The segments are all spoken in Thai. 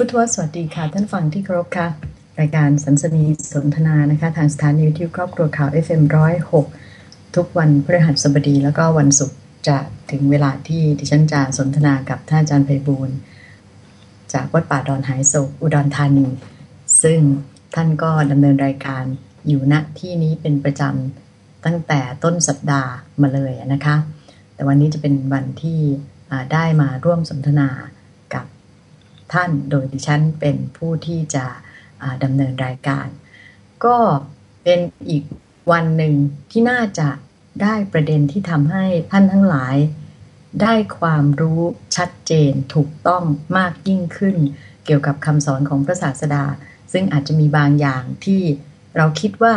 พุทธวสวัสดีค่ะ ท่านฟังที่เคารพค่ะ รายการสันสนีสนทนานะคะ ทางสถานีวิทยุครอบครัวข่าว FM106 ทุกวันพฤหัสบดีแล้วก็วันศุกร์จะถึงเวลาที่ดิฉันจะสนทนากับท่านอาจารย์ไพบูลจากวัดป่าดอนหายโศกอุดรธานี ซึ่งท่านก็ดำเนินรายการอยู่ณที่นี้เป็นประจำตั้งแต่ต้นสัปดาห์มาเลยนะคะ แต่วันนี้จะเป็นวันที่ได้มาร่วมสนทนา ท่าน โดยดิฉันเป็นผู้ที่จะดำเนินรายการ ก็เป็นอีกวันหนึ่งที่น่าจะได้ประเด็นที่ทำให้ท่านทั้งหลาย ได้ความรู้ชัดเจนถูกต้องมากยิ่งขึ้น เกี่ยวกับคำสอนของพระศาสดา ซึ่งอาจจะมีบางอย่างที่เราคิดว่า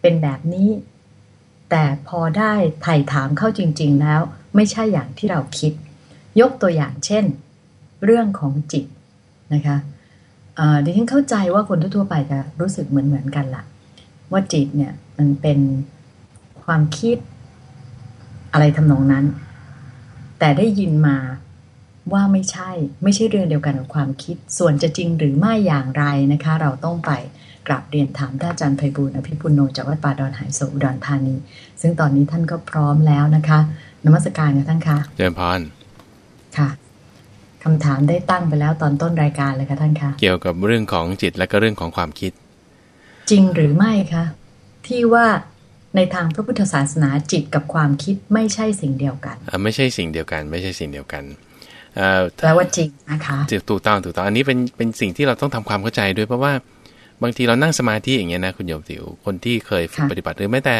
เป็นแบบนี้ แต่พอได้ไถ่ถามเข้าจริง ๆ แล้ว ไม่ใช่อย่างที่เราคิด ยกตัวอย่างเช่น เรื่องของจิตนะคะดิฉันเข้าใจว่าคนทั่วๆไปจะรู้สึกเหมือนๆกันละ่ะ ว่าจิตเนี่ยมันเป็นความคิดอะไรทำนองนั้น แต่ได้ยินมาว่าไม่ใช่ ไม่ใช่เรื่องเดียวกันกับความคิด ส่วนจะจริงหรือไม่อย่างไรนะคะ เราต้องไปกราบเรียนถามท่านอาจารย์ไพบูลอภิปุโนจากวัดป่าดอนหายโศอุดรธานี ซึ่งตอนนี้ท่านก็พร้อมแล้วนะคะนมัสการกับท่านคะเจริญพรค่ะ คำถามได้ตั้งไปแล้วตอนต้นรายการเลยค่ะท่านคะเกี่ยวกับเรื่องของจิตและก็เรื่องของความคิด จริงหรือไม่คะที่ว่าในทางพระพุทธศาสนาจิตกับความคิดไม่ใช่สิ่งเดียวกันไม่ใช่สิ่งเดียวกัน ไม่ใช่สิ่งเดียวกันแปลว่าจริงนะคะถูกต้องถูกต้องอันนี้เป็นเป็นสิ่งที่เราต้องทำความเข้าใจด้วยเพราะว่าบางทีเรานั่งสมาธิอย่างเงี้ยนะคุณโยมติวคนที่เคยฝึกปฏิบัติหรือแม้แต่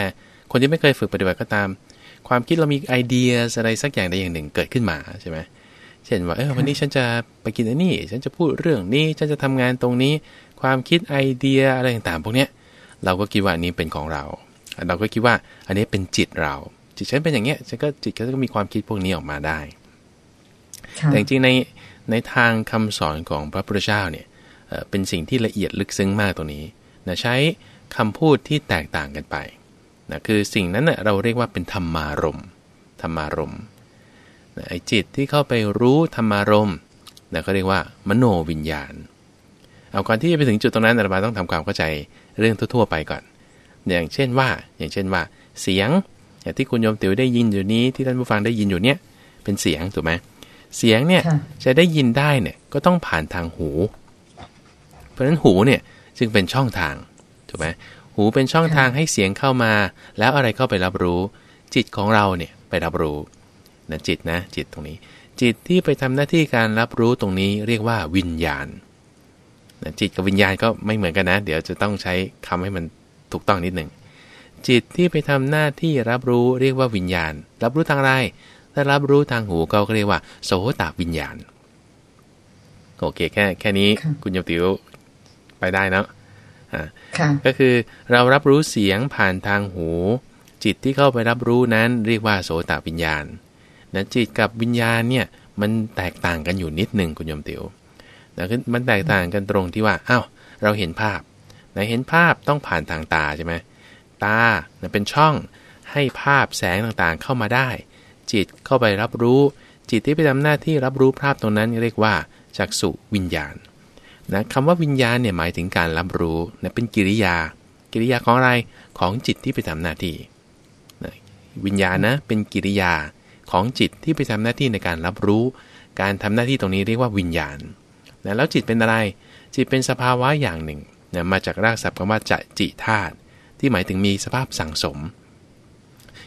คนที่ไม่เคยฝึกปฏิบัติก็ตาม ความคิดเรามีไอเดียอะไรสักอย่างใดอย่างหนึ่งเกิดขึ้นมาใช่ไหม เช่นว่าเออวันนี้ฉันจะไปกินอันนี้ ฉันจะพูดเรื่องนี้ ฉันจะทำงานตรงนี้ ความคิดไอเดียอะไรต่างๆพวกเนี้ยเราก็คิดว่านี้เป็นของเรา เราก็คิดว่าอันนี้เป็นจิตเรา จิตฉันเป็นอย่างเงี้ยฉันก็จิตก็มีความคิดพวกนี้ออกมาได้ แต่จริงๆในในทางคำสอนของพระพุทธเจ้าเนี่ยเป็นสิ่งที่ละเอียดลึกซึ้งมากตรงนี้นะใช้คำพูดที่แตกต่างกันไปนะคือสิ่งนั้นนะเราเรียกว่าเป็นธรรมารมธรรมารมนะ ไอจิตที่เข้าไปรู้ธรรมารมนะเขาเรียกว่ามโนวิญญาณ เอาก่อนที่จะไปถึงจุดตรงนั้นเราต้องทำความเข้าใจเรื่องทั่ว ๆ ไปก่อน อย่างเช่นว่า อย่างเช่นว่า เสียงอย่างที่คุณโยมติ๋วได้ยินอยู่นี้ที่ท่านผู้ฟังได้ยินอยู่เนี่ยเป็นเสียงถูกไหมเสียงเนี่ยจะได้ยินได้เนี่ยก็ต้องผ่านทางหู เพราะฉะนั้นหูเนี่ยจึงเป็นช่องทางถูกไหมหูเป็นช่องทางให้เสียงเข้ามา แล้วอะไรเข้าไปรับรู้ จิตของเราเนี่ยไปรับรู้ นะจิตนะจิตตรงนี้ จิตที่ไปทำหน้าที่การรับรู้ตรงนี้เรียกว่าวิญญาณนะจิตกับวิญญาณก็ไม่เหมือนกันนะ เดี๋ยวจะต้องใช้คำให้มันถูกต้องนิดหนึ่งจิตที่ไปทำหน้าที่รับรู้เรียกว่าวิญญาณ รับรู้ทางไรถ้ารับรู้ทางหูก็เรียกว่า โสตวิญญาณโอเคแค่แค่นี้คุณยมติวไปได้นะก็คือเรารับรู้เสียงผ่านทางหู จิตที่เข้าไปรับรู้นั้นเรียกว่าโสตวิญญาณ นะจิตกับวิญญาณเนี่ยมันแตกต่างกันอยู่นิดหนึ่งคุณโยมติวนะคือมันแตกต่างกันตรงที่ว่าอ้าวเราเห็นภาพนะเห็นภาพต้องผ่านทางตาใช่ไหมตานะเป็นช่องให้ภาพแสงต่างๆเข้ามาได้ จิตเข้าไปรับรู้ จิตที่ไปทำหน้าที่รับรู้ภาพตรงนั้นเรียกว่าจักสุวิญญาณนะคำว่าวิญญาณเนี่ยหมายถึงการรับรู้นะเป็นกิริยา กิริยาของอะไรของจิตที่ไปทำหน้าที่นะวิญญาณนะเป็นกิริยา ของจิตที่ไปทำหน้าที่ในการรับรู้ การทำหน้าที่ตรงนี้เรียกว่าวิญญาณนะแล้วจิตเป็นอะไร จิตเป็นสภาวะอย่างหนึ่งนะมาจากรากศัพท์คำว่าจะจิธาตุที่หมายถึงมีสภาพสังสม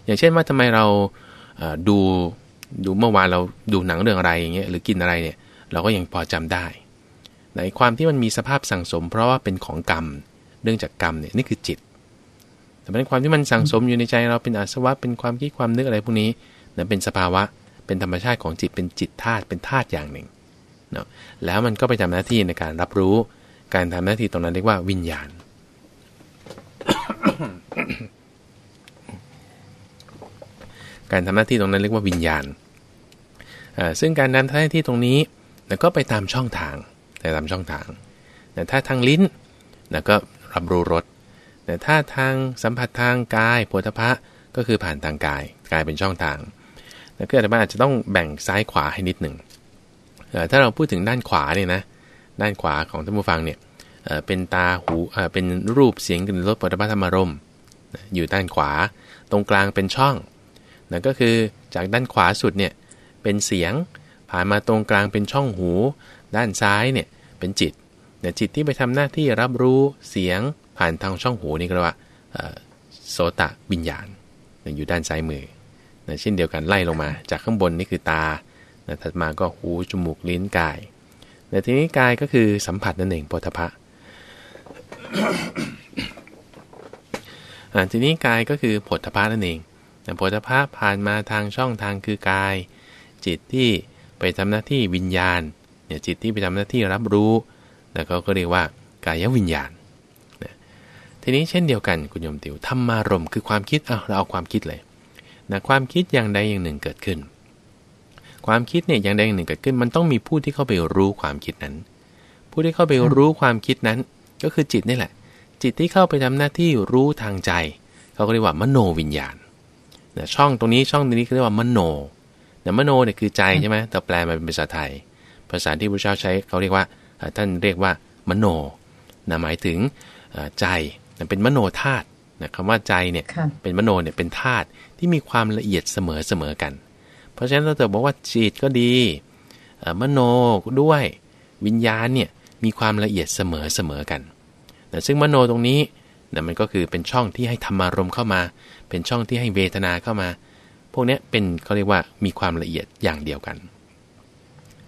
อย่างเช่นว่าทำไมเราดูดูเมื่อวานเราดูหนังเรื่องอะไรอย่างเงี้ยหรือกินอะไรเนี่ยเราก็ยังพอจำได้ในความที่มันมีสภาพสั่งสม เพราะว่าเป็นของกรรมเรื่องจากกรรมเนี่ยนี่คือจิตแต่เป็นความที่มันสั่งสมอยู่ในใจเราเป็นอาสวะเป็นความคิดความนึกอะไรพวกนี้ นั่นเป็นสภาวะเป็นธรรมชาติของจิตเป็นจิตธาตุเป็นธาตุอย่างหนึ่งเนาะแล้วมันก็ไปทำหน้าที่ในการรับรู้ การทำหน้าที่ตรงนั้นเรียกว่าวิญญาณ การทำหน้าที่ตรงนั้นเรียกว่าวิญญาณซึ่งการทำหน้าที่ตรงนี้ก็ไปตามช่องทางแต่ตามช่องทางแต่ถ้าทางลิ้นนก็รับรู้รสแต่ถ้าทางสัมผัสทางกายโผฏฐะก็คือผ่านทางกาย กายเป็นช่องทาง แล้วก็อาจจะต้องแบ่งซ้ายขวาให้นิดหนึ่งถ้าเราพูดถึงด้านขวาเนี่ยนะด้านขวาของท่านผู้ฟังเนี่ยเป็นตาหูเป็นรูปเสียงกลิ่นรสปฐพธรรมารมอยู่ด้านขวา ตรงกลางเป็นช่องนั่นก็คือจากด้านขวาสุดเนี่ยเป็นเสียงผ่านมาตรงกลางเป็นช่องหู ด้านซ้ายเนี่ยเป็นจิตเนี่ยจิตที่ไปทำหน้าที่รับรู้เสียงผ่านทางช่องหูนี่ก็เรียกว่าโสตะวิญญาณอยู่ด้านซ้ายมือ เช่นเดียวกันไล่ลงมา จากข้างบนนี่คือตานะถัดมาก็หูจมูกลิ้นกายแต่ทีนี้กายก็คือสัมผัสนั่นเองปฐพะทีนี้กายก็คือผลทพะนั่นเองแต่ผลทพะผ่านมาทางช่องทางคือกาย จิตที่ไปทำหน้าที่วิญญาณเนี่ยจิตที่ไปทำหน้าที่รับรู้แล้วเขาก็เรียกว่ากายวิญญาณทีนี้เช่นเดียวกันคุณโยมติวธรรมารมคือความคิดเอาเราเอาความคิดเลย นะความคิดอย่างใดอย่างหนึ่งเกิดขึ้น ความคิดเนี่ยอย่างใดอย่างหนึ่งเกิดขึ้น มันต้องมีผู้ที่เข้าไปรู้ความคิดนั้น ผู้ที่เข้าไปรู้ความคิดนั้น ก็คือจิตนี่แหละ จิตที่เข้าไปทำหน้าที่รู้ทางใจ เขาก็เรียกว่ามโนวิญญาณนะช่องตรงนี้ช่องตรงนี้เขาเรียกว่ามโนนะมโนเนี่ยคือใจใช่ไหมแต่แปลมาเป็นภาษาไทย ภาษาที่พระเจ้าใช้เขาเรียกว่าท่านเรียกว่ามโนนะหมายถึงใจเป็นมโนธาตุ นะคำว่าใจเนี่ยเป็นมโนเนี่ยเป็นธาตุที่มีความละเอียดเสมอเสมอกัน เพราะฉะนั้นเราจะบอกว่าจิตก็ดีมโนด้วยวิญญาณเนี่ยมีความละเอียดเสมอเสมอกันนะซึ่งมโนตรงนี้นะมันก็คือเป็นช่องที่ให้ธรรมารมเข้ามา เป็นช่องที่ให้เวทนาเข้ามา พวกนี้เป็นเขาเรียกว่ามีความละเอียดอย่างเดียวกัน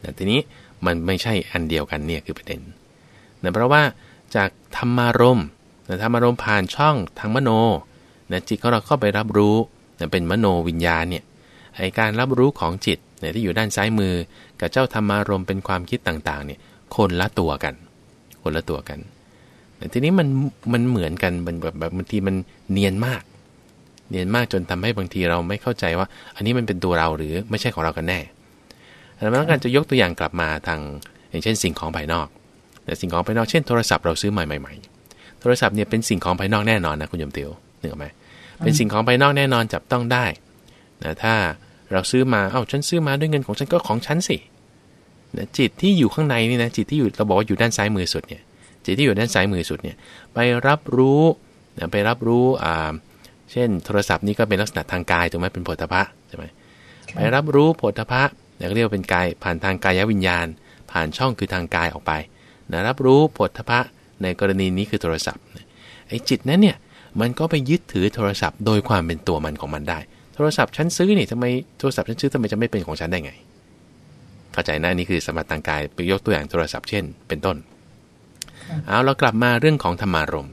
แต่ทีนี้มันไม่ใช่อันเดียวกันเนี่ยคือประเด็นนะเพราะว่าจากธรรมารม แต่ธรรมารมผ่านช่องทางมโนนะจิตของเราเข้าไปรับรู้นะเป็นมโนวิญญาณเนี่ยไอการรับรู้ของจิตเนี่ยที่อยู่ด้านซ้ายมือ กับเจ้าธรรมารมเป็นความคิดต่างๆเนี่ยคนละตัวกัน คนละตัวกันแต่ทีนี้มันมันเหมือนกันมันแบบแบบบางทีมันเนียนมาก เนียนมากจนทำให้บางทีเราไม่เข้าใจว่า อันนี้มันเป็นตัวเราหรือไม่ใช่ของเรากันแน่แล้วการจะยกตัวอย่างกลับมาทางอย่างเช่นสิ่งของภายนอก แต่สิ่งของภายนอกเช่นโทรศัพท์เราซื้อใหม่ๆ โทรศัพท์เนี่ยเป็นสิ่งของภายนอกแน่นอนนะคุณยมเตียวนึกออกไหมเป็นสิ่งของภายนอกแน่นอนจับต้องได้นะถ้าเราซื้อมา เอ้าฉันซื้อมาด้วยเงินของฉันก็ของฉันสินะจิตที่อยู่ข้างในนี่นะจิตที่อยู่เราบอกว่าอยู่ด้านซ้ายมือสุดเนี่ยจิตที่อยู่ด้านซ้ายมือสุดเนี่ยไปรับรู้นะไปรับรู้อ่าเช่น โทรศัพท์นี่ก็เป็นลักษณะทางกายถูกไหมเป็นโผฏฐะใช่ไหมไปรับรู้โผฏฐะเนี่ยเรียกว่าเป็นกายผ่านทางกายวิญญาณ ผ่านช่องคือทางกายออกไปนะรับรู้โผฏฐะ ในกรณีนี้คือโทรศัพท์ไอ้จิตนั้นเนี่ยมันก็ไปยึดถือโทรศัพท์ โดยความเป็นตัวมันของมันได้ โทรศัพท์ฉันซื้อนี่ทำไมโทรศัพท์ฉันซื้อทำไมจะไม่เป็นของฉันได้ไง เข้าใจนะนี่คือสมบัติทางกายไปยกตัวอย่างโทรศัพท์เช่น เป็นต้น เอาเรากลับมาเรื่องของธรรมารม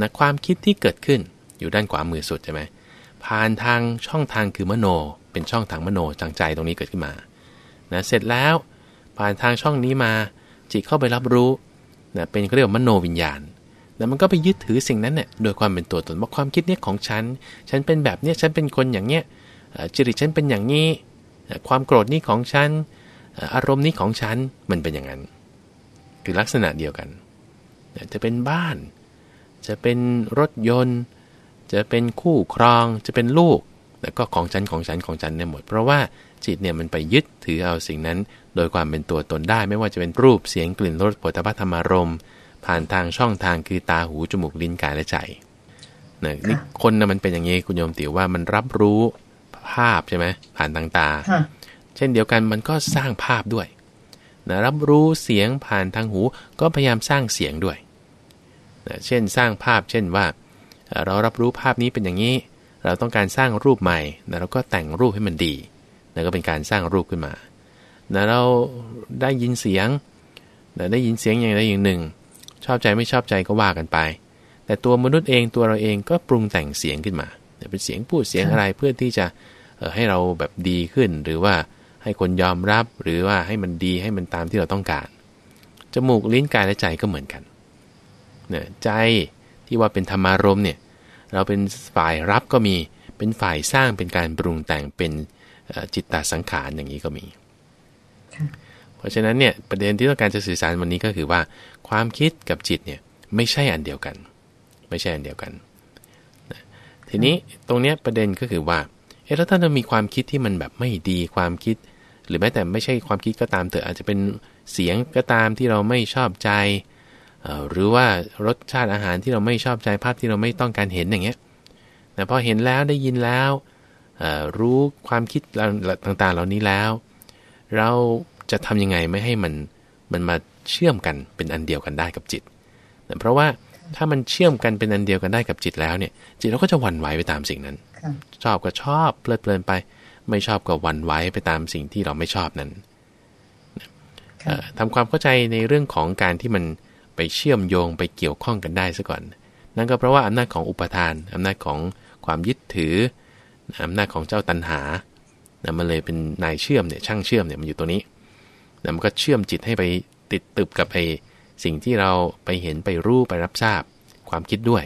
นะความคิดที่เกิดขึ้นอยู่ด้านขวามือสุดใช่ไหมผ่านทางช่องทางคือมโน เป็นช่องทางมโนทางใจตรงนี้เกิดขึ้นมานะเสร็จแล้วผ่านทางช่องนี้มาจิตเข้าไปรับรู้ นะเป็นเรียกว่ามโนวิญญาณนะมันก็ไปยึดถือสิ่งนั้นเนี่ยโดยความเป็นตัวตนว่าความคิดเนี้ยของฉัน ฉันเป็นแบบเนี้ยฉันเป็นคนอย่างเนี้ยจริตฉันเป็นอย่างนี้ ความโกรธนี่ของฉัน อารมณ์นี้ของฉันมันเป็นอย่างนั้น คือลักษณะเดียวกัน จะเป็นบ้าน จะเป็นรถยนต์ จะเป็นคู่ครอง จะเป็นลูก แล้วก็ของฉันของฉันของฉันเนี่ยหมด เพราะว่า จิตเนี่ยมันไปยึดถือเอาสิ่งนั้น โดยความเป็นตัวตนได้ ไม่ว่าจะเป็นรูปเสียงกลิ่นรสผลิตภัณฑ์ธรรมารมผ่านทางช่องทางคือตาหูจมูกลิ้นกายและใจนะนี่คนนะมันเป็นอย่างนี้คุณโยมติ๋วว่ามันรับรู้ภาพใช่ไหมผ่านทางตา เช่นเดียวกันมันก็สร้างภาพด้วยนะรับรู้เสียงผ่านทางหูก็พยายามสร้างเสียงด้วยนะเช่นสร้างภาพ เช่นว่า เรารับรู้ภาพนี้เป็นอย่างนี้ เราต้องการสร้างรูปใหม่นะเราก็แต่งรูปให้มันดี นะก็เป็นการสร้างรูปขึ้นมานะเราได้ยินเสียงนะได้ยินเสียงอย่างใดอย่างหนึ่ง ชอบใจไม่ชอบใจก็ว่ากันไป แต่ตัวมนุษย์เองตัวเราเองก็ปรุงแต่งเสียงขึ้นมาเป็นเสียงพูดเสียงอะไรเพื่อที่จะให้เราแบบดีขึ้น หรือว่าให้คนยอมรับหรือว่าให้มันดีให้มันตามที่เราต้องการ จมูกลิ้นกายและใจก็เหมือนกันเนี่ยใจที่ว่าเป็นธรรมารมเนี่ยเราเป็นฝ่ายรับก็มีเป็นฝ่ายสร้างเป็นการปรุงแต่งเป็น จิตตสังขารอย่างนี้ก็มี เพราะฉะนั้นเนี่ยประเด็นที่ต้องการจะสื่อสารวันนี้ก็คือว่า ความคิดกับจิตเนี่ยไม่ใช่อันเดียวกัน ไม่ใช่อันเดียวกัน ทีนี้ตรงเนี้ยประเด็นก็คือว่าเอ๊ะแล้วถ้าเรามีความคิดที่มันแบบไม่ดีความคิด หรือแม้แต่ไม่ใช่ความคิดก็ตามเถอะอาจจะเป็นเสียงก็ตามที่เราไม่ชอบใจหรือว่ารสชาติอาหารที่เราไม่ชอบใจภาพที่เราไม่ต้องการเห็นอย่างเงี้ยแต่พอเห็นแล้วได้ยินแล้ว รู้ความคิดต่างๆ เหล่านี้แล้ว เราจะทำยังไงไม่ให้มันมันมาเชื่อมกันเป็นอันเดียวกันได้กับจิต เพราะว่าถ้ามันเชื่อมกันเป็นอันเดียวกันได้กับจิตแล้วเนี่ยจิตเราก็จะหวั่นไหวไปตามสิ่งนั้น ชอบก็ชอบเพลิดเพลินไป ไม่ชอบก็หวั่นไหวไปตามสิ่งที่เราไม่ชอบนั้นทำความเข้าใจในเรื่องของการที่มันไปเชื่อมโยงไปเกี่ยวข้องกันได้ซะก่อน นั่นก็เพราะว่าอำนาจของอุปทานอำนาจของความยึดถือ อำนาจของเจ้าตันหานะมันเลยเป็นนายเชื่อมเนี่ยช่างเชื่อมเนี่ยมันอยู่ตัวนี้นะมันก็เชื่อมจิตให้ไปติดตึบกับไอ้สิ่งที่เราไปเห็นไปรู้ไปรับทราบความคิดด้วย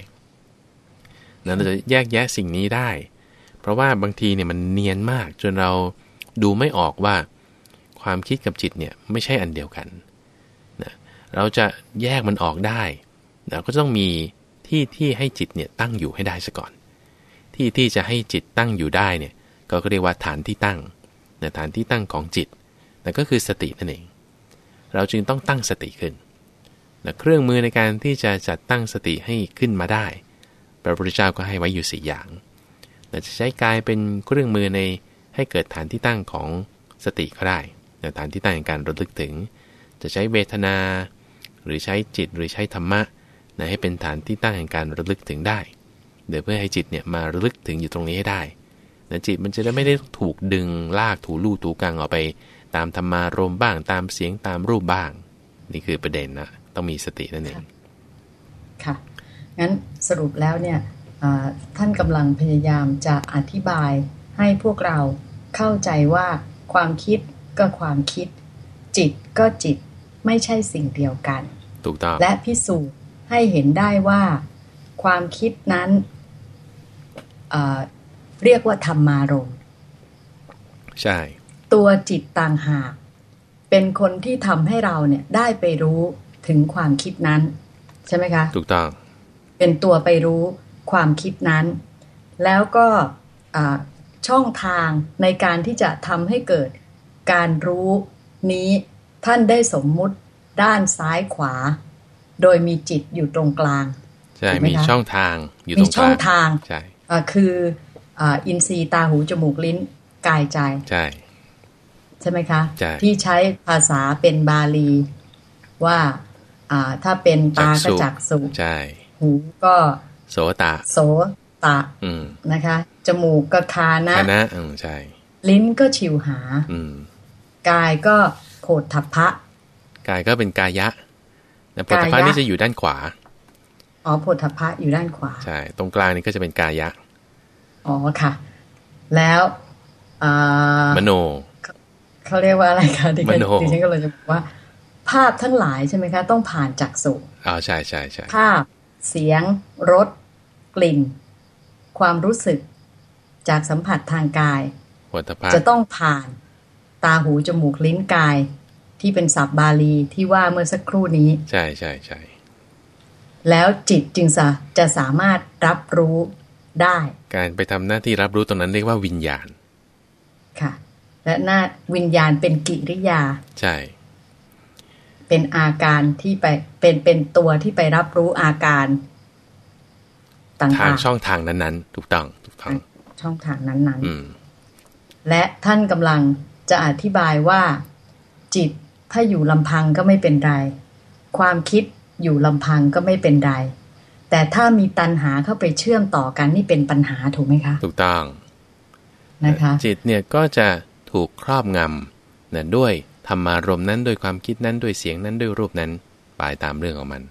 นั้นเราจะแยกแยะสิ่งนี้ได้ เพราะว่าบางทีเนี่ยมันเนียนมากจนเราดูไม่ออกว่า ความคิดกับจิตเนี่ยไม่ใช่อันเดียวกันนะเราจะแยกมันออกได้เราก็ต้องมีที่ที่ให้จิตเนี่ยตั้งอยู่ให้ได้ซะก่อน ที่ที่จะให้จิตตั้งอยู่ได้เนี่ยก็เรียกว่าฐานที่ตั้งนะฐานที่ตั้งของจิตนั่นก็คือสตินั่นเอง เราจึงต้องตั้งสติขึ้นนะเครื่องมือในการที่จะจัดตั้งสติให้ขึ้นมาได้ พระพุทธเจ้าก็ให้ไว้อยู่สี่อย่างแต่จะใช้กายเป็นเครื่องมือในให้เกิดฐานที่ตั้งของสติก็ได้ฐานที่ตั้งในการระลึกถึง จะใช้เวทนา หรือใช้จิตหรือใช้ธรรมะนะให้เป็นฐานที่ตั้งแห่งการระลึกถึงได้ เดี๋ยวเพื่อให้จิตเนี่ยมาระลึกถึงอยู่ตรงนี้ให้ได้นะจิตมันจะได้ไม่ได้ถูกดึงลากถูลู่ถูกังออกไป ตามธรรมารมบ้างตามเสียงตามรูปบ้าง นี่คือประเด็นนะต้องมีสตินั่นเองค่ะงั้นสรุปแล้วเนี่ยท่านกำลังพยายามจะอธิบายให้พวกเราเข้าใจว่าความคิดก็ความคิด จิตก็จิตไม่ใช่สิ่งเดียวกัน ถูกต้องและพิสูจน์ให้เห็นได้ว่า ความคิดนั้น เเรียกว่าธรรมารมใช่ ตัวจิตต่างหาก เป็นคนที่ทำให้เราเนี่ยได้ไปรู้ถึงความคิดนั้น ใช่ไหมคะ ถูกต้อง เป็นตัวไปรู้ความคิดนั้น แล้วก็ช่องทางในการที่จะทำให้เกิดการรู้นี้ท่านได้สมมุติด้านซ้ายขวา โดยมีจิตอยู่ตรงกลาง ใช่ มีช่องทางอยู่ตรงกลางมีช่องทางใช่ คืออินทรีย์ตาหูจมูกลิ้นกายใจ ใช่ ใช่ไหมคะใช่ที่ใช้ภาษาเป็นบาลีว่าถ้าเป็นตาก็จักสุใช่ หูก็โสตะ โสตะนะคะ จมูกก็คานะคานะอืมใช่ ลิ้นก็ชิวหา อืกายก็โผฏฐัพพะ กายก็เป็นกายะนะโผฏฐัพพะนี่จะอยู่ด้านขวา อ๋อโผฏฐัพพะอยู่ด้านขวา ใช่ ตรงกลางนี่ก็จะเป็นกายะ อ๋อค่ะ แล้วมโนเขาเรียกว่าอะไรคะดิฉันดิฉันก็เลยจะบอกว่า ภาพทั้งหลายใช่ไหมคะ ต้องผ่านจักสุอ๋อใช่ใช่ใช่ภาพเสียงรสกลิ่น ความรู้สึกจากสัมผัสทางกาย จะต้องผ่านตาหูจมูกลิ้นกาย ที่เป็นศัพท์บาลีที่ว่าเมื่อสักครู่นี้ ใช่ใช่ใช่แล้วจิตจึงจะจะสามารถรับรู้ ได้ การไปทำหน้าที่รับรู้ตรงนั้นเรียกว่าวิญญาณ ค่ะ และหน้าวิญญาณเป็นกิริยา ใช่ เป็นอาการที่ไปเป็นเป็นตัวที่ไปรับรู้อาการต่างๆทางช่องทางนั้นๆ ถูกต้องถูกต้องช่องทางนั้นๆและท่านกำลังจะอธิบายว่า จิตถ้าอยู่ลำพังก็ไม่เป็นไร ความคิดอยู่ลำพังก็ไม่เป็นไร แต่ถ้ามีตันหาเข้าไปเชื่อมต่อกันนี่เป็นปัญหาถูกไหมคะ ถูกต้องนะคะจิตเนี่ยก็จะถูกครอบงำนะด้วยธรรมารมนั้นด้วยความคิดนั้นด้วยเสียงนั้นด้วยรูปนั้นปลายตามเรื่องของมัน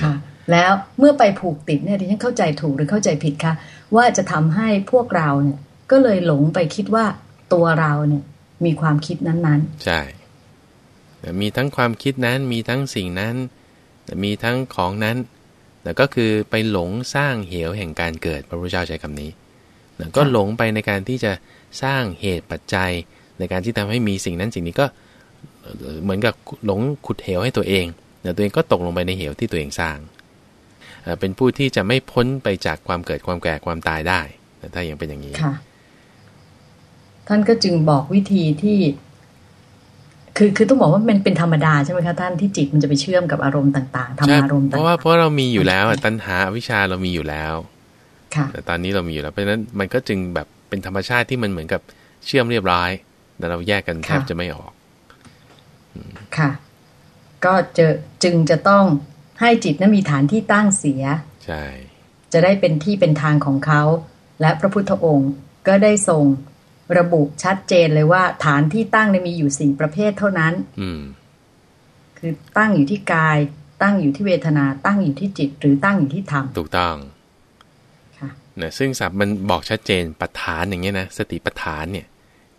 ค่ะ แล้วเมื่อไปผูกติดเนี่ยดิฉันเข้าใจถูกหรือเข้าใจผิดคะว่าจะทำให้พวกเราเนี่ย ก็เลยหลงไปคิดว่าตัวเราเนี่ยมีความคิดนั้นๆ ใช่มีทั้งความคิดนั้นมีทั้งสิ่งนั้น มีทั้งของนั้น แล้วก็คือไปหลงสร้างเหวแห่งการเกิดพระพุทธเจ้าใช้คำนี้แล้วก็หลงไปในการที่จะสร้างเหตุปัจจัย ในการที่ทำให้มีสิ่งนั้นสิ่งนี้ก็เหมือนกับหลงขุดเหวให้ตัวเองแต่ตัวเองก็ตกลงไปในเหวที่ตัวเองสร้าง เป็นผู้ที่จะไม่พ้นไปจากความเกิดความแก่ความตายได้ ถ้ายังเป็นอย่างนี้ท่านก็จึงบอกวิธีที่ คือคือต้องบอกว่ามันเป็นธรรมดาใช่ไหมคะท่านที่จิตมันจะไปเชื่อมกับอารมณ์ต่างๆทำอารมณ์ต่างๆเพราะว่าเพราะเรามีอยู่แล้วตัณหาวิชาเรามีอยู่แล้วค่ะแต่ตอนนี้เรามีอยู่แล้วเพราะฉะนั้นมันก็จึงแบบเป็นธรรมชาติที่มันเหมือนกับเชื่อมเรียบร้อยแต่เราแยกกันแทบจะไม่ออกค่ะ ก็จะจึงจะต้องให้จิตนั้นมีฐานที่ตั้งเสีย ใช่ จะได้เป็นที่เป็นทางของเขา และพระพุทธองค์ก็ได้ทรง ระบุชัดเจนเลยว่า ฐานที่ตั้งในมีอยู่สี่ประเภทเท่านั้นอืมคือตั้งอยู่ที่กาย ตั้งอยู่ที่เวทนา ตั้งอยู่ที่จิต หรือตั้งอยู่ที่ธรรมถูกต้องค่ะนะซึ่งศัพท์มันบอกชัดเจนปัฏฐานอย่างเงี้ยนะสติปัฏฐานเนี่ย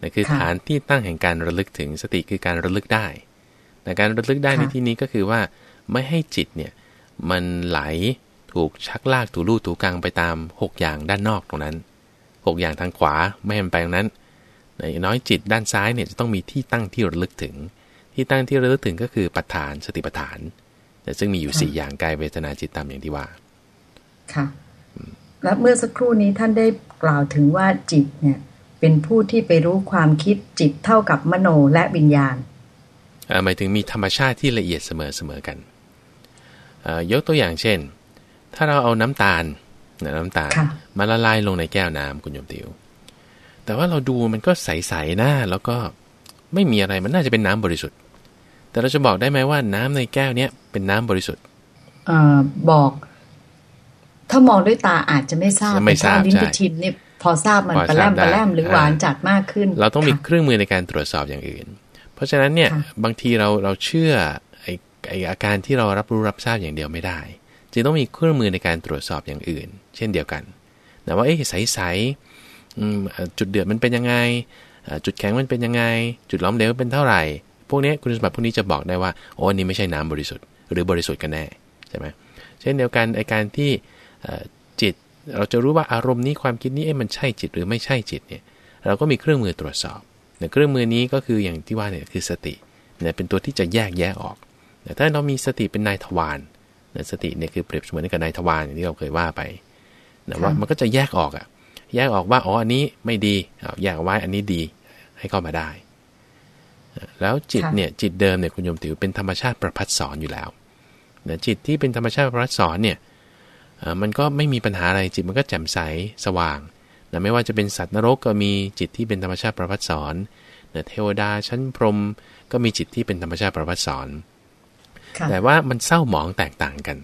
นะคือฐานที่ตั้งแห่งการระลึกถึงสติคือการระลึกได้แต่การระลึกได้ในที่นี้ก็คือว่าไม่ให้จิตเนี่ยมันไหลถูกชักลากถูลู่ถูกังไปตาม 6 อย่างด้านนอกตรงนั้น 6 อย่างทางขวาไม่ให้มันไปตรงนั้น น้อยจิตด้านซ้ายเนี่ยจะต้องมีที่ตั้งที่ระลึกถึง ที่ตั้งที่ระลึกถึงก็คือปัฏฐานสติปัฏฐานแต่ซึ่งมีอยู่4อย่างกายเวทนาจิตตามอย่างที่ว่า ค่ะ และเมื่อสักครู่นี้ท่านได้กล่าวถึงว่าจิตเนี่ย เป็นผู้ที่ไปรู้ความคิดจิตเท่ากับมโนและวิญญาณหมายถึงมีธรรมชาติที่ละเอียดเสมอเสมอกันยกตัวอย่างเช่น ถ้าเราเอาน้ำตาลน้ำตาลมาละลายลงในแก้วน้ำคุณโยมติว แต่ว่าเราดูมันก็ใสๆนะแล้วก็ไม่มีอะไรมันน่าจะเป็นน้ำบริสุทธิ์ แต่เราจะบอกได้ไหมว่าน้ำในแก้วเนี้ยเป็นน้ำบริสุทธิ์อบอก ถ้ามองด้วยตาอาจจะไม่ทราบไม่ทราบลิ้นไปชิมนี่พอทราบมันปลาแรมปลาแรมหรือหวานจัดมากขึ้น เราต้องมีเครื่องมือในการตรวจสอบอย่างอื่น เพราะฉะนั้นเนี่ยบางทีเราเราเชื่อไอ้ไออาการที่เรารับรู้รับทราบอย่างเดียวไม่ได้ จึงต้องมีเครื่องมือในการตรวจสอบอย่างอื่น เช่นเดียวกันนะว่าเอ๊ะใสๆ จุดเดือดมันเป็นยังไง จุดแข็งมันเป็นยังไง จุดล้อมเหลวเป็นเท่าไหร่ พวกนี้คุณสมบัติพวกนี้จะบอกได้ว่าโอ้นี่ไม่ใช่น้ำบริสุทธิ์หรือบริสุทธิ์กันแน่ใช่ไหมเช่นเดียวกันไอการที่จิตเราจะรู้ว่าอารมณ์นี้ความคิดนี้เอ๊ะมันใช่จิตหรือไม่ใช่จิตเนี่ยเราก็มีเครื่องมือตรวจสอบเนี่ยเครื่องมือนี้ก็คืออย่างที่ว่าเนี่ยคือสติเนี่ยเป็นตัวที่จะแยกแยะออกแต่ถ้าเรามีสติเป็นนายทวารสติเนี่ยคือเปรียบเสมือนกับนายทวารอย่างที่เราเคยว่าไปนะว่ามันก็จะแยกออกอะ แยกออกว่าอ๋ออันนี้ไม่ดีเอาแยกไว้อันนี้ดีให้เข้ามาได้ แล้วจิตเนี่ยจิตเดิมเนี่ยคุณโยมถือเป็นธรรมชาติประพัดสอนอยู่แล้วนะจิตที่เป็นธรรมชาติประพัดสอนเนี่ยมันก็ไม่มีปัญหาอะไรจิตมันก็แจ่มใสสว่างนะไม่ว่าจะเป็นสัตว์นรกก็มีจิตที่เป็นธรรมชาติประพัดสอนนะเทวดาชั้นพรหมก็มีจิตที่เป็นธรรมชาติประพัดสอนแต่ว่ามันเศร้าหมองแตกต่างกัน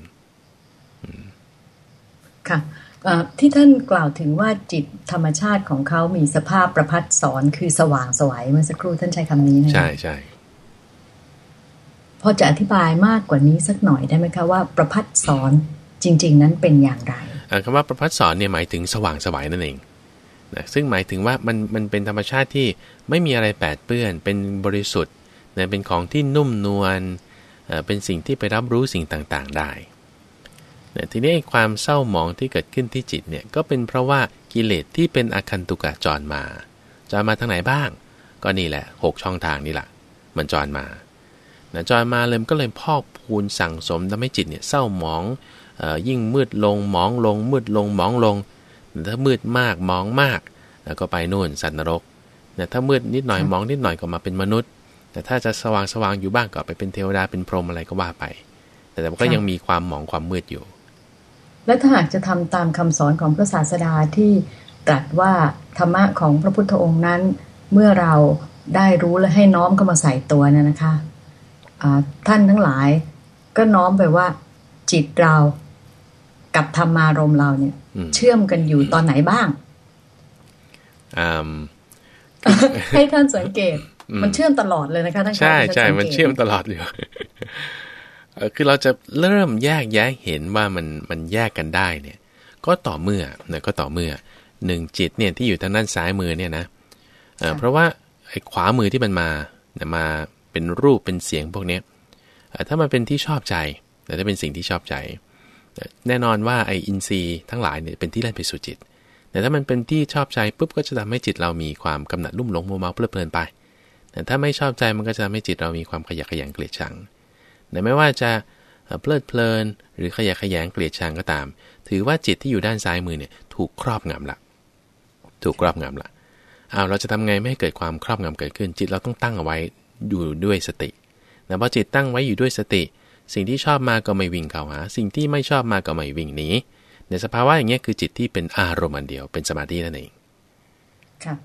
ค่ะ ที่ท่านกล่าวถึงว่าจิตธรรมชาติของเขามีสภาพประพัดสอนคือสว่างสวัยเมื่อสักครู่ท่านใช้คำนี้นะใช่ใช่พอจะอธิบายมากกว่านี้สักหน่อยได้ไหมคะว่าประพัดสอนจริง ๆ นั้นเป็นอย่างไรคำว่าประพัดสอนเนี่ยหมายถึงสว่างสวัยนั่นเองนะซึ่งหมายถึงว่ามันมันเป็นธรรมชาติที่ไม่มีอะไรแปดเปื้อน เป็นบริสุทธิ์นะเป็นของที่นุ่มนวลเป็นสิ่งที่ไปรับรู้สิ่งต่างๆ ได้ ทีนี้ความเศร้าหมองที่เกิดขึ้นที่จิตเนี่ยก็เป็นเพราะว่ากิเลสที่เป็นอาคันตุกะจรมาจรมาทางไหนบ้าง ก็นี่แหละ 6 ช่องทางนี่แหละมันจรมานะจรมาเลยก็เลยพอกพูนสั่งสมทำให้จิตเนี่ยเศร้าหมองอยิ่งมืดลงหมองลง มืดลงหมองลง ถ้ามืดมากหมองมากแล้วก็ไปนู่นสัตว์นรกแต่ถ้ามืดนิดหน่อยมองนิดหน่อยก็มาเป็นมนุษย์ แต่ถ้าจะสว่างสว่างอยู่บ้างก็ไปเป็นเทวดาเป็นพรหมอะไรก็ว่าไป แต่แต่ก็ยังมีความหมองความมืดอยู่ และถ้าหากจะทำตามคำสอนของพระศาสดาที่ตรัสว่าธรรมะของพระพุทธองค์นั้น เมื่อเราได้รู้และให้น้อมเข้ามาใส่ตัวนะนะคะะท่านทั้งหลายก็น้อมไปว่า จิตเรากับธรรมารมเราเนี่ย เชื่อมกันอยู่ตอนไหนบ้างให้ท่านสังเกต มันเชื่อมตลอดเลยนะคะท่านใช่ใช่มันเชื่อมตลอดอยู่ คือเราจะเริ่มแยกแยะเห็นว่ามันมันแยกกันได้เนี่ยก็ต่อเมื่อนะก็ต่อเมื่อหนึ่งจิตเนี่ยที่อยู่ทางด้านซ้ายมือเนี่ยนะเพราะว่าไอ้ขวามือที่มันมามาเป็นรูปเป็นเสียงพวกนี้ถ้ามันเป็นที่ชอบใจแต่ถ้าเป็นสิ่งที่ชอบใจ แน่นอนว่าไอ้อินทรีย์ทั้งหลายเนี่ยเป็นที่เล่นไปสู่จิต แต่ถ้ามันเป็นที่ชอบใจปุ๊บก็จะทำให้จิตเรามีความกำหนัดรุ่มหลงมัวเมาเพลิดเพลินไป แต่ถ้าไม่ชอบใจมันก็จะทำให้จิตเรามีความขยะแขยงเกลียดชังแต่ ไม่ว่าจะเพลิดเพลิน หรือขยะแขยงเกลียดชังก็ตาม ถือว่าจิตที่อยู่ด้านซ้ายมือเนี่ยถูกครอบงำละ ถูกครอบงำละเอาเราจะทำไงไม่ให้เกิดความครอบงำเกิดขึ้น จิตเราต้องตั้งเอาไว้อยู่ด้วยสตินะพอจิตตั้งไว้อยู่ด้วยสติ สิ่งที่ชอบมาก็ไม่วิ่งเข้าหา สิ่งที่ไม่ชอบมาก็ไม่วิ่งหนีในสภาวะอย่างเงี้ยคือจิตที่เป็นอารมณ์อันเดียวเป็นสมาธินั่นเองค่ะ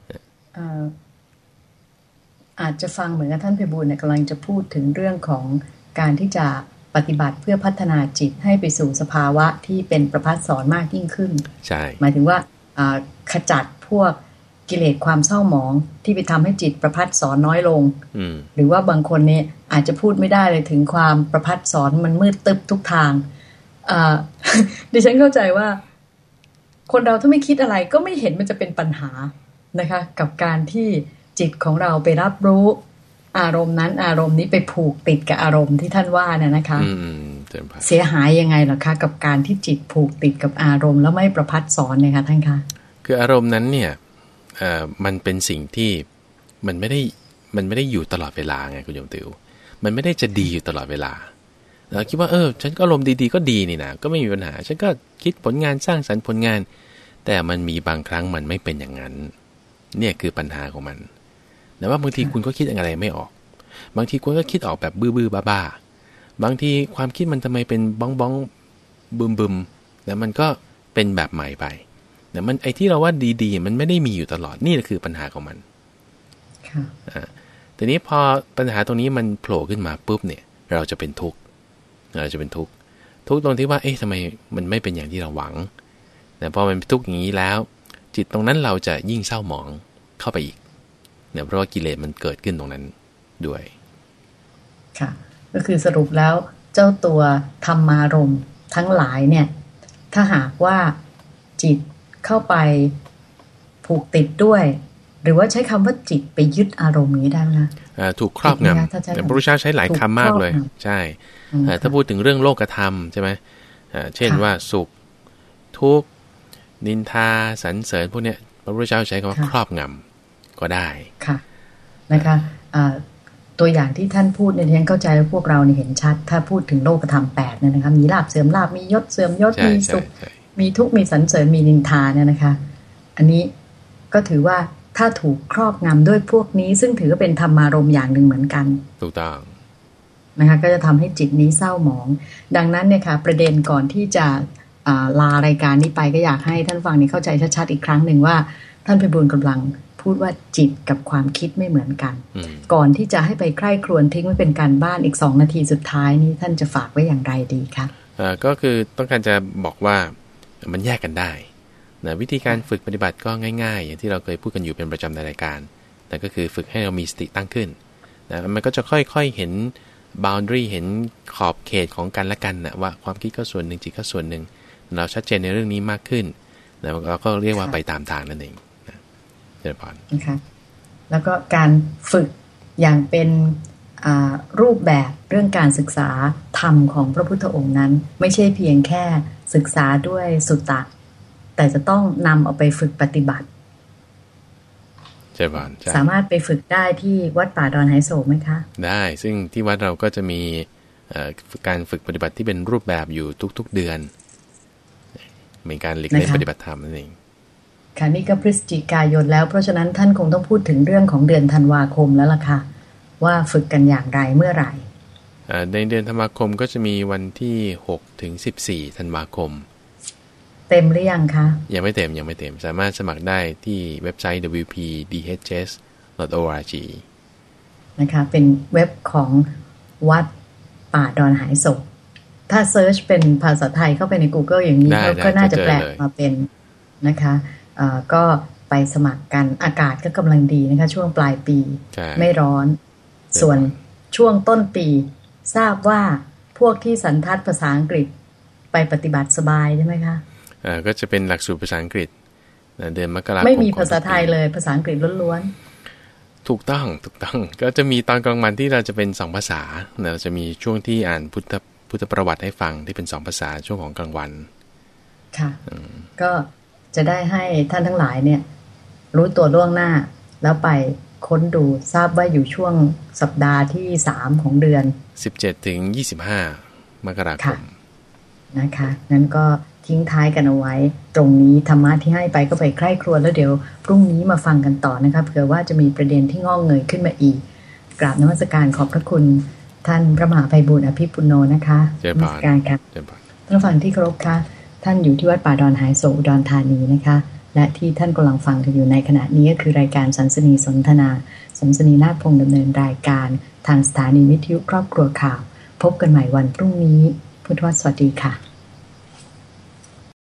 อาจจะฟังเหมือนกับท่านเพบูลเนี่ยกำลังจะพูดถึงเรื่องของ การที่จะปฏิบัติเพื่อพัฒนาจิตให้ไปสู่สภาวะที่เป็นประพัดสอนมากยิ่งขึ้น ใช่ หมายถึงว่าขจัดพวกกิเลสความเศร้าหมองที่ไปทำให้จิตประพัดสอนน้อยลง หรือว่าบางคนเนี่ยอาจจะพูดไม่ได้เลยถึงความประพัดสอนมันมืดตึบทุกทางดิฉันเข้าใจว่า คนเราถ้าไม่คิดอะไรก็ไม่เห็นมันจะเป็นปัญหานะคะ กับการที่จิตของเราไปรับรู้ อารมณ์นั้นอารมณ์นี้ไปผูกติดกับอารมณ์ที่ท่านว่าเนี่ยนะคะเสียหายยังไงหรอคะ กับการที่จิตผูกติดกับอารมณ์ แล้วไม่ประพัดสอนเนี่ยคะท่านคะคืออารมณ์นั้นเนี่ยเอ่อมันเป็นสิ่งที่มันไม่ได้มันไม่ได้อยู่ตลอดเวลาไงคุณโยมติว มันไม่ได้จะดีอยู่ตลอดเวลาเราคิดว่าเออ ฉันก็อารมณ์ดีๆก็ดีนี่นะก็ไม่มีปัญหา ฉันก็คิดผลงานสร้างสรรค์ผลงาน แต่มันมีบางครั้งมันไม่เป็นอย่างนั้น เนี่ยคือปัญหาของมัน แต่ว่าบางทีคุณก็คิดอะไรไม่ออก บางทีคุณก็คิดออกแบบบื้อๆบ้าๆบางทีความคิดมันทำไมเป็นบ้องบ้องบึมบึมแล้วมันก็เป็นแบบใหม่ไปแต่มันไอ้ที่เราว่าดีๆ มันไม่ได้มีอยู่ตลอดนี่คือปัญหาของมันค่ะทีนี้พอปัญหาตรงนี้มันโผล่ขึ้นมาปุ๊บเนี่ย เราจะเป็นทุกข์เราจะเป็นทุกข์ทุกข์ตรงที่ว่าเอ๊ะทำไมมันไม่เป็นอย่างที่เราหวัง แต่พอมันทุกข์อย่างนี้แล้ว จิตตรงนั้นเราจะยิ่งเศร้าหมองเข้าไปอีก เนี่ยเพราะว่ากิเลสมันเกิดขึ้นตรงนั้นด้วย ค่ะ ก็คือสรุปแล้วเจ้าตัวธรรมารมทั้งหลายเนี่ย ถ้าหากว่าจิตเข้าไปผูกติดด้วย หรือว่าใช้คำว่าจิตไปยึดอารมณ์นี้ได้ไหมถูกครอบงำพระพุทธเจ้าใช้หลายคำมากเลย ใช่ ถ้าพูดถึงเรื่องโลกธรรมใช่ไหมเช่นว่าสุขทุกนินทาสรรเสริญพวกเนี้ยพระพุทธเจ้าใช้คำว่าครอบงำ ก็ได้ค่ะนะคะตัวอย่างที่ท่านพูดเนี่ยที่ฉันเข้าใจแล้วพวกเราเนี่ยเห็นชัด ถ้าพูดถึงโลกธรรมแปดเนี่ยนะคะมีลาบเสื่อมลาบมียศเสื่อมยศมีสุข มีทุกข์มีสรรเสริญมีนินทาเนี่ยนะคะ อันนี้ก็ถือว่าถ้าถูกครอบงำด้วยพวกนี้ ซึ่งถือว่าเป็นธรรมารมอย่างหนึ่งเหมือนกัน ถูกต้องนะคะก็จะทำให้จิตนี้เศร้าหมอง ดังนั้นเนี่ยค่ะประเด็นก่อนที่จะลารายการนี้ไปก็อยากให้ท่านฟังนี้เข้าใจชัดๆอีกครั้งหนึ่งว่า ท่านพิบูลกำลัง พูดว่าจิตกับความคิดไม่เหมือนกัน ก่อนที่จะให้ไปใคร่ครวญทิ้งไว้เป็นการบ้านอีกสองนาทีสุดท้ายนี้ท่านจะฝากไว้อย่างไรดีคะก็คือต้องการจะบอกว่ามันแยกกันได้นะวิธีการฝึกปฏิบัติก็ง่ายๆ อย่างที่เราเคยพูดกันอยู่เป็นประจำในรายการแต่ก็คือฝึกให้เรามีสติตั้งขึ้นนะมันก็จะค่อยๆเห็น boundary เห็นขอบเขตของกันและกันนะว่าความคิดก็ส่วนหนึ่งจิตก็ส่วนหนึ่ง เราชัดเจนในเรื่องนี้มากขึ้นนะเราก็เรียกว่าไปตามทางนั่นเองนะ เจริญพรนะคะแล้วก็การฝึกอย่างเป็นรูปแบบเรื่องการศึกษาธรรมของพระพุทธองค์นั้น ไม่ใช่เพียงแค่ศึกษาด้วยสุตตะ แต่จะต้องนำเอาไปฝึกปฏิบัติใช่ป่ะสามารถไปฝึกได้ที่วัดป่าดอนไฮโศกไหมคะ ได้ซึ่งที่วัดเราก็จะมีการฝึกปฏิบัติที่เป็นรูปแบบอยู่ทุกๆเดือนมีการหลีกเล่นปฏิบัติธรรมนั่นเอง ค่ะนี่ก็พฤศจิกายนแล้ว เพราะฉะนั้นท่านคงต้องพูดถึงเรื่องของเดือนธันวาคมแล้วล่ะค่ะ ว่าฝึกกันอย่างไรเมื่อไหร่ในเดือนธันวาคมก็จะมีวันที่6ถึง14ธันวาคม เต็มหรือยังคะ ยังไม่เต็มยังไม่เต็ม สามารถสมัครได้ที่เว็บไซต์ wpdhs.org นะคะเป็นเว็บของวัดป่าดอนหายศพถ้าเซิร์ชเป็นภาษาไทยเข้าไปใน Google อย่างนี้ก็น่าจะแปลมาเป็นนะคะ ก็ไปสมัครกันอากาศก็กำลังดีนะคะ ช่วงปลายปี ไม่ร้อน ส่วนช่วงต้นปี ทราบว่าพวกที่สันทัดภาษาอังกฤษไปปฏิบัติสบายใช่ไหมคะอ่าก็จะเป็นหลักสูตรภาษาอังกฤษเดือนมกราคมไม่มีภาษาไทยเลยภาษาอังกฤษล้วนๆถูกต้องถูกต้องก็จะมีตอนกลางวันที่เราจะเป็นสองภาษาเราจะมีช่วงที่อ่านพุทธพุทธประวัติให้ฟังที่เป็นสองภาษาช่วงของกลางวัน ค่ะ ก็ จะได้ให้ท่านทั้งหลายเนี่ย รู้ตัวล่วงหน้า แล้วไปค้นดูทราบว่าอยู่ช่วงสัปดาห์ที่สามของเดือนสิบเจ็ดถึงยี่สิบห้ามกราคมนะคะนั้นก็ทิ้งท้ายกันเอาไว้ ตรงนี้ธรรมะที่ให้ไปก็ไปใคร่ครวญแล้วเดี๋ยว พรุ่งนี้มาฟังกันต่อนะคะเผื่อว่าจะมีประเด็นที่งอกเงยขึ้นมาอีก กราบนมัสการขอบพระคุณ ท่านพระมหาไพบุญอภิปุโนนะคะเจริญพรการค่ะเจริญพรท่านฟังที่เคารพค่ะ ท่านอยู่ที่วัดป่าดอนหายโศอุดรธานีนะคะ และที่ท่านกำลังฟังอยู่ในขณะนี้ก็คือรายการสันสนีสนทนา สันสนีนาฏพงดำเนินรายการ ทางสถานีวิทยุครอบครัวข่าว พบกันใหม่วันพรุ่งนี้ พุทธวสวัสดีค่ะ